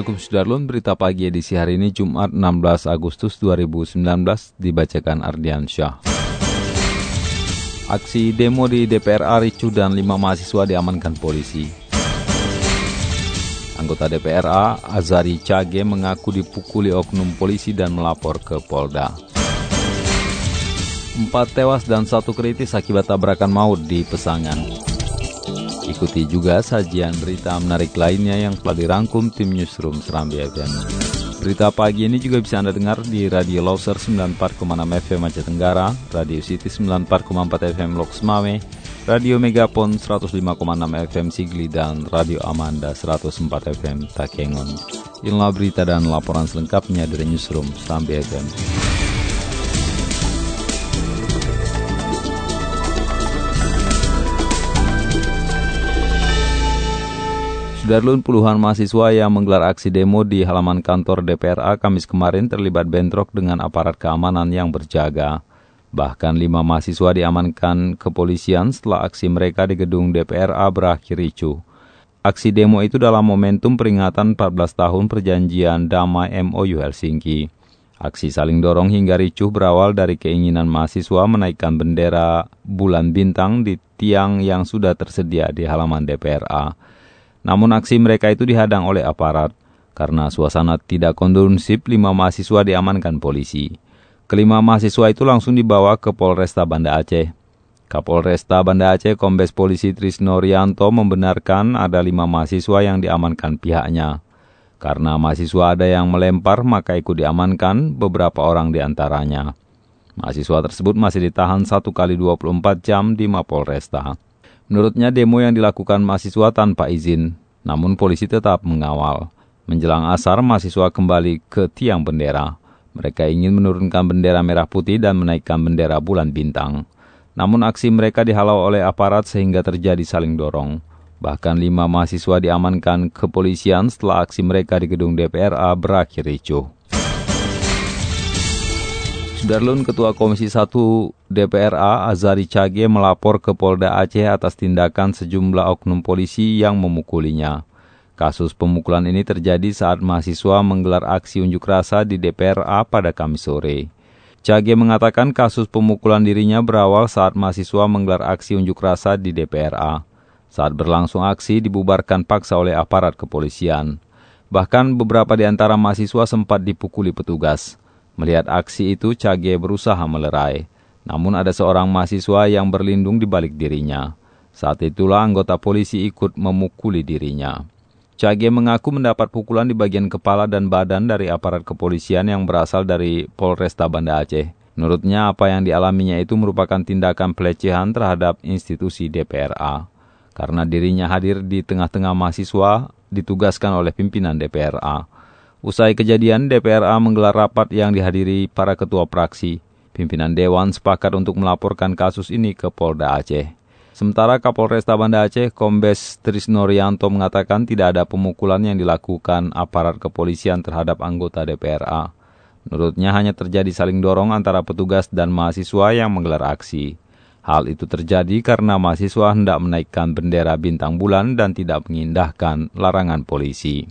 Assalamualaikum Sudarlun, berita pagi edisi hari ini Jumat 16 Agustus 2019 dibacakan Ardian Syah. Aksi demo di DPR ricu dan lima mahasiswa diamankan polisi. Anggota DPRA Azari Cage mengaku dipukuli oknum polisi dan melapor ke Polda. Empat tewas dan satu kritis akibat tabrakan maut di Pesangan. Ikuti juga sajian berita menarik lainnya yang telah dirangkum tim Newsroom Serambi FM. Berita pagi ini juga bisa Anda dengar di Radio Loser 94,6 FM Aceh Tenggara, Radio City 94,4 FM Lok Semawe, Radio Megapon 105,6 FM Sigli, dan Radio Amanda 104 FM Takengon. Inilah berita dan laporan selengkapnya dari Newsroom Serambi FM. Sudarlun puluhan mahasiswa yang menggelar aksi demo di halaman kantor DPRA Kamis kemarin terlibat bentrok dengan aparat keamanan yang berjaga. Bahkan lima mahasiswa diamankan kepolisian setelah aksi mereka di gedung DPRA berakhir ricuh. Aksi demo itu dalam momentum peringatan 14 tahun perjanjian damai MOU Helsinki. Aksi saling dorong hingga ricuh berawal dari keinginan mahasiswa menaikkan bendera bulan bintang di tiang yang sudah tersedia di halaman DPRA. Namun aksi mereka itu dihadang oleh aparat. Karena suasana tidak kondusif, lima mahasiswa diamankan polisi. Kelima mahasiswa itu langsung dibawa ke Polresta Banda Aceh. Kapolresta Banda Aceh Kombes Polisi Trisno Rianto membenarkan ada lima mahasiswa yang diamankan pihaknya. Karena mahasiswa ada yang melempar, maka ikut diamankan beberapa orang di antaranya. Mahasiswa tersebut masih ditahan 1 kali 24 jam di Mapolresta. Menurutnya demo yang dilakukan mahasiswa tanpa izin, namun polisi tetap mengawal. Menjelang asar, mahasiswa kembali ke tiang bendera. Mereka ingin menurunkan bendera merah putih dan menaikkan bendera bulan bintang. Namun aksi mereka dihalau oleh aparat sehingga terjadi saling dorong. Bahkan lima mahasiswa diamankan kepolisian setelah aksi mereka di gedung DPRA berakhir ricuh. Sudarlun Ketua Komisi 1 DPRA Azari Cage melapor ke Polda Aceh atas tindakan sejumlah oknum polisi yang memukulinya. Kasus pemukulan ini terjadi saat mahasiswa menggelar aksi unjuk rasa di DPRA pada Kamis sore. Cage mengatakan kasus pemukulan dirinya berawal saat mahasiswa menggelar aksi unjuk rasa di DPRA. Saat berlangsung aksi dibubarkan paksa oleh aparat kepolisian. Bahkan beberapa di antara mahasiswa sempat dipukuli petugas. Melihat aksi itu, Cage berusaha melerai. Namun ada seorang mahasiswa yang berlindung di balik dirinya. Saat itulah anggota polisi ikut memukuli dirinya. Cage mengaku mendapat pukulan di bagian kepala dan badan dari aparat kepolisian yang berasal dari Polresta Banda Aceh. Menurutnya apa yang dialaminya itu merupakan tindakan pelecehan terhadap institusi DPRA. Karena dirinya hadir di tengah-tengah mahasiswa ditugaskan oleh pimpinan DPRA. Usai kejadian, DPRA menggelar rapat yang dihadiri para ketua praksi. Pimpinan Dewan sepakat untuk melaporkan kasus ini ke Polda Aceh. Sementara Kapolresta Banda Aceh, Kombes Trisno Rianto mengatakan tidak ada pemukulan yang dilakukan aparat kepolisian terhadap anggota DPRA. Menurutnya hanya terjadi saling dorong antara petugas dan mahasiswa yang menggelar aksi. Hal itu terjadi karena mahasiswa hendak menaikkan bendera bintang bulan dan tidak mengindahkan larangan polisi.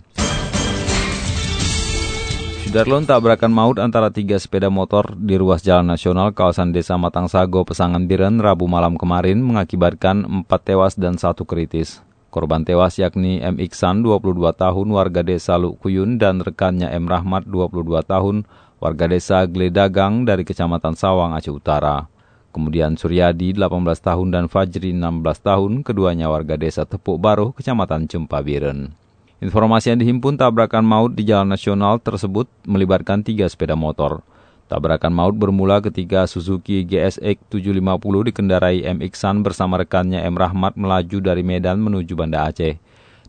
Sudarlun tabrakan maut antara tiga sepeda motor di ruas jalan nasional kawasan desa Matang Sago, Pesangan Biren, Rabu malam kemarin mengakibatkan empat tewas dan satu kritis. Korban tewas yakni M. Iksan, 22 tahun, warga desa Lukuyun, dan rekannya M. Rahmat, 22 tahun, warga desa Gledagang dari Kecamatan Sawang, Aceh Utara. Kemudian Suryadi, 18 tahun, dan Fajri, 16 tahun, keduanya warga desa Tepuk Baru, Kecamatan Cempabiren. Informasi yang dihimpun tabrakan maut di jalan nasional tersebut melibatkan tiga sepeda motor. Tabrakan maut bermula ketika Suzuki GSX 750 dikendarai M. Iksan bersama rekannya M. Rahmat melaju dari Medan menuju Banda Aceh.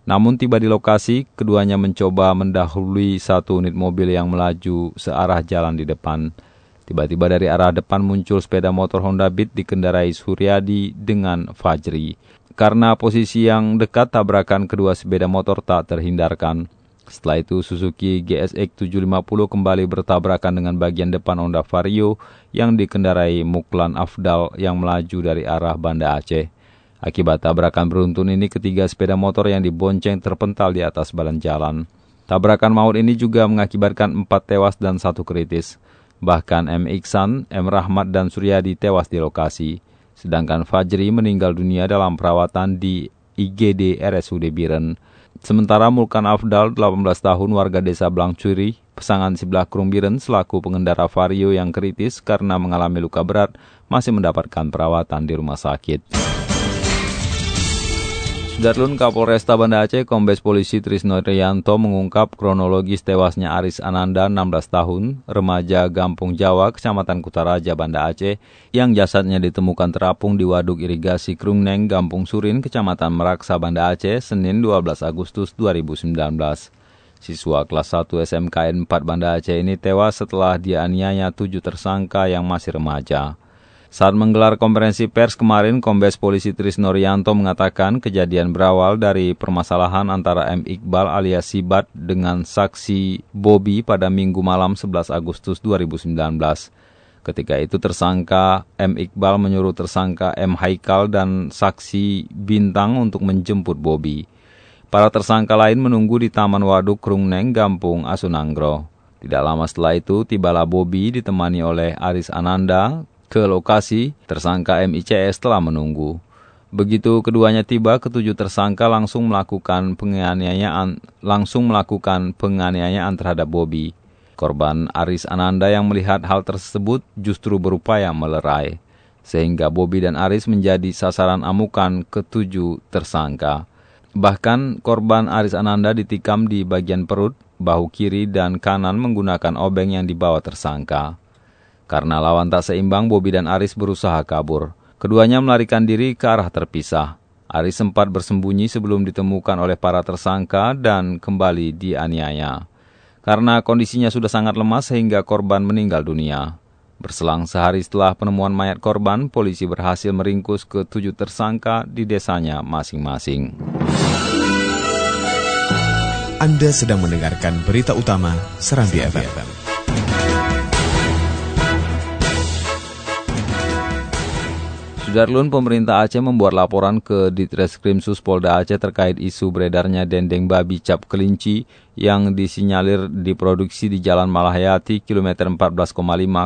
Namun tiba di lokasi, keduanya mencoba mendahului satu unit mobil yang melaju searah jalan di depan. Tiba-tiba dari arah depan muncul sepeda motor Honda Beat dikendarai Suryadi dengan Fajri. Karena posisi yang dekat tabrakan kedua sepeda motor tak terhindarkan. Setelah itu Suzuki GSX 750 kembali bertabrakan dengan bagian depan Honda Vario yang dikendarai Muklan Afdal yang melaju dari arah Banda Aceh. Akibat tabrakan beruntun ini ketiga sepeda motor yang dibonceng terpental di atas balan jalan. Tabrakan maut ini juga mengakibatkan empat tewas dan satu kritis. Bahkan M. Iksan, M. Rahmat, dan Suryadi tewas di lokasi. Sedangkan Fajri meninggal dunia dalam perawatan di IGD RSUD Biren. Sementara Mulkan Afdal, 18 tahun warga desa Blangcuri, pesangan sebelah Krungbiren selaku pengendara vario yang kritis karena mengalami luka berat, masih mendapatkan perawatan di rumah sakit. Darlun Kapolresta Banda Aceh, Kombes Polisi Trisno Rianto mengungkap kronologis tewasnya Aris Ananda, 16 tahun, remaja Gampung Jawa, Kecamatan Kutaraja, Banda Aceh, yang jasadnya ditemukan terapung di Waduk Irigasi Krungneng, Gampung Surin, Kecamatan Meraksa, Banda Aceh, Senin 12 Agustus 2019. Siswa kelas 1 SMKN 4 Banda Aceh ini tewas setelah dianiaya tujuh tersangka yang masih remaja. Saat menggelar konferensi pers kemarin, Kombes Polisi Trisno Rianto mengatakan kejadian berawal dari permasalahan antara M. Iqbal alias Sibat dengan saksi Bobby pada minggu malam 11 Agustus 2019. Ketika itu tersangka M. Iqbal menyuruh tersangka M. Haikal dan saksi Bintang untuk menjemput Bobby. Para tersangka lain menunggu di Taman Waduk Krungneng, Gampung Asunanggro. Tidak lama setelah itu, tibalah Bobby ditemani oleh Aris Ananda, ke lokasi, tersangka MICS telah menunggu. Begitu keduanya tiba, ketujuh tersangka langsung melakukan penganiayaan langsung melakukan penganiayaan terhadap Bobby. Korban Aris Ananda yang melihat hal tersebut justru berupaya melerai, sehingga Bobby dan Aris menjadi sasaran amukan ketujuh tersangka. Bahkan korban Aris Ananda ditikam di bagian perut, bahu kiri, dan kanan menggunakan obeng yang dibawa tersangka. Karena lawan tak seimbang, Bobi dan Aris berusaha kabur. Keduanya melarikan diri ke arah terpisah. Aris sempat bersembunyi sebelum ditemukan oleh para tersangka dan kembali dianiaya. Karena kondisinya sudah sangat lemah sehingga korban meninggal dunia. Berselang sehari setelah penemuan mayat korban, polisi berhasil meringkus ke tujuh tersangka di desanya masing-masing. Anda sedang mendengarkan berita utama Serambi FM. Sudarlun, pemerintah Aceh membuat laporan ke Ditreskrimsus Polda Aceh terkait isu beredarnya dendeng babi cap kelinci yang disinyalir diproduksi di Jalan Malahayati, kilometer 14,5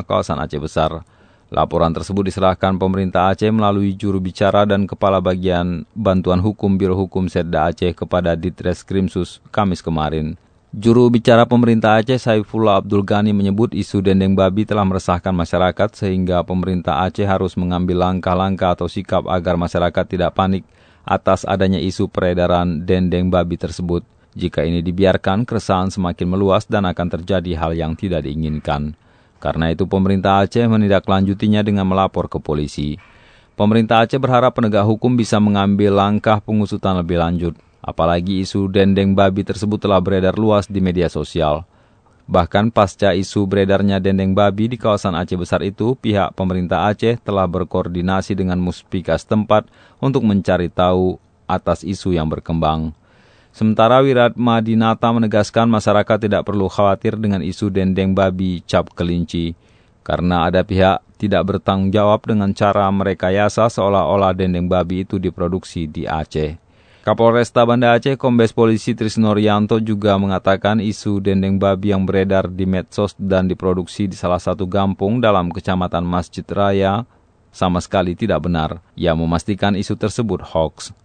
kawasan Aceh Besar. Laporan tersebut diserahkan pemerintah Aceh melalui juru bicara dan kepala bagian bantuan hukum Biro Hukum Sedda Aceh kepada Ditreskrimsus Kamis kemarin. Juru bicara pemerintah Aceh Saifullah Abdul Ghani menyebut isu dendeng babi telah meresahkan masyarakat sehingga pemerintah Aceh harus mengambil langkah-langkah atau sikap agar masyarakat tidak panik atas adanya isu peredaran dendeng babi tersebut. Jika ini dibiarkan, keresahan semakin meluas dan akan terjadi hal yang tidak diinginkan. Karena itu pemerintah Aceh menindaklanjutinya dengan melapor ke polisi. Pemerintah Aceh berharap penegak hukum bisa mengambil langkah pengusutan lebih lanjut. Apalagi isu dendeng babi tersebut telah beredar luas di media sosial. Bahkan pasca isu beredarnya dendeng babi di kawasan Aceh Besar itu, pihak pemerintah Aceh telah berkoordinasi dengan muspika setempat untuk mencari tahu atas isu yang berkembang. Sementara Wirat Madinata menegaskan masyarakat tidak perlu khawatir dengan isu dendeng babi cap kelinci, karena ada pihak tidak bertanggung jawab dengan cara mereka yasa seolah-olah dendeng babi itu diproduksi di Aceh. Kapolresta Banda Aceh Kombes Polisi Trisno Rianto juga mengatakan isu dendeng babi yang beredar di medsos dan diproduksi di salah satu gampung dalam kecamatan Masjid Raya sama sekali tidak benar. Ia memastikan isu tersebut hoax.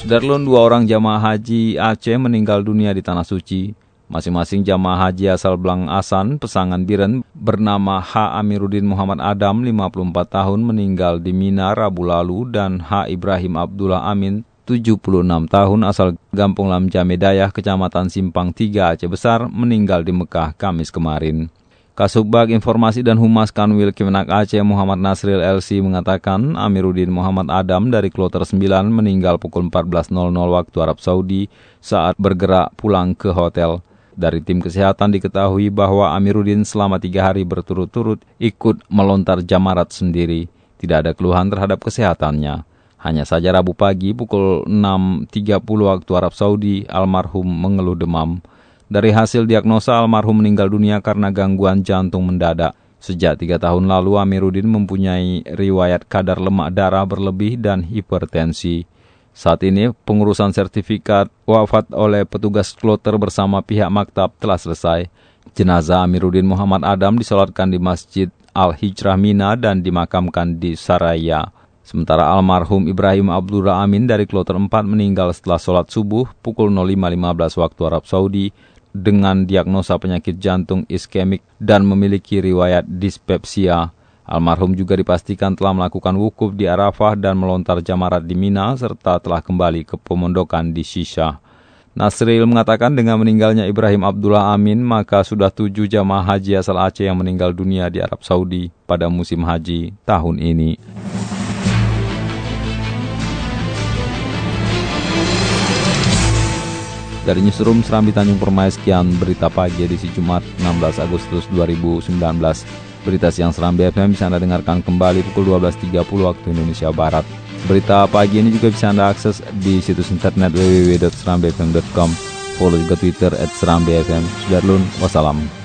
Sudarlun dua orang jamaah haji Aceh meninggal dunia di Tanah Suci. Masing-masing jamaah haji asal Blang Asan, Pesangan Biren, bernama H. Amiruddin Muhammad Adam, 54 tahun, meninggal di Mina Rabu lalu, dan H. Ibrahim Abdullah Amin, 76 tahun asal Gampung Lamja Medayah, Kecamatan Simpang 3 Aceh Besar, meninggal di Mekah Kamis kemarin. Kasubag Informasi dan Humas Kanwil Kemenak Aceh Muhammad Nasril LC mengatakan Amiruddin Muhammad Adam dari Kloter 9 meninggal pukul 14.00 waktu Arab Saudi saat bergerak pulang ke hotel. Dari tim kesehatan diketahui bahwa Amiruddin selama tiga hari berturut-turut ikut melontar jamarat sendiri. Tidak ada keluhan terhadap kesehatannya. Hanya saja Rabu pagi pukul 6.30 waktu Arab Saudi, almarhum mengeluh demam. Dari hasil diagnosa almarhum meninggal dunia karena gangguan jantung mendadak. Sejak tiga tahun lalu Amiruddin mempunyai riwayat kadar lemak darah berlebih dan hipertensi. Saat ini pengurusan sertifikat wafat oleh petugas kloter bersama pihak maktab telah selesai. Jenazah Amiruddin Muhammad Adam disolatkan di Masjid Al-Hijrah Mina dan dimakamkan di Saraya. Sementara almarhum Ibrahim Abdullah Amin dari kloter 4 meninggal setelah sholat subuh pukul 05.15 waktu Arab Saudi dengan diagnosa penyakit jantung iskemik dan memiliki riwayat dispepsia. Almarhum juga dipastikan telah melakukan wukuf di Arafah dan melontar jamarat di Mina serta telah kembali ke pemondokan di Shisha. Nasril mengatakan dengan meninggalnya Ibrahim Abdullah Amin, maka sudah tujuh jamaah haji asal Aceh yang meninggal dunia di Arab Saudi pada musim haji tahun ini. Dari Newsroom Serambi Tanjung Permai, sekian berita pagi edisi Jumat 16 Agustus 2019. Berita siang Serambi FM bisa Anda dengarkan kembali pukul 12.30 waktu Indonesia Barat. Berita pagi ini juga bisa Anda akses di situs internet www.serambifm.com. Follow juga Twitter at Serambi FM. Sudarlun, wassalam.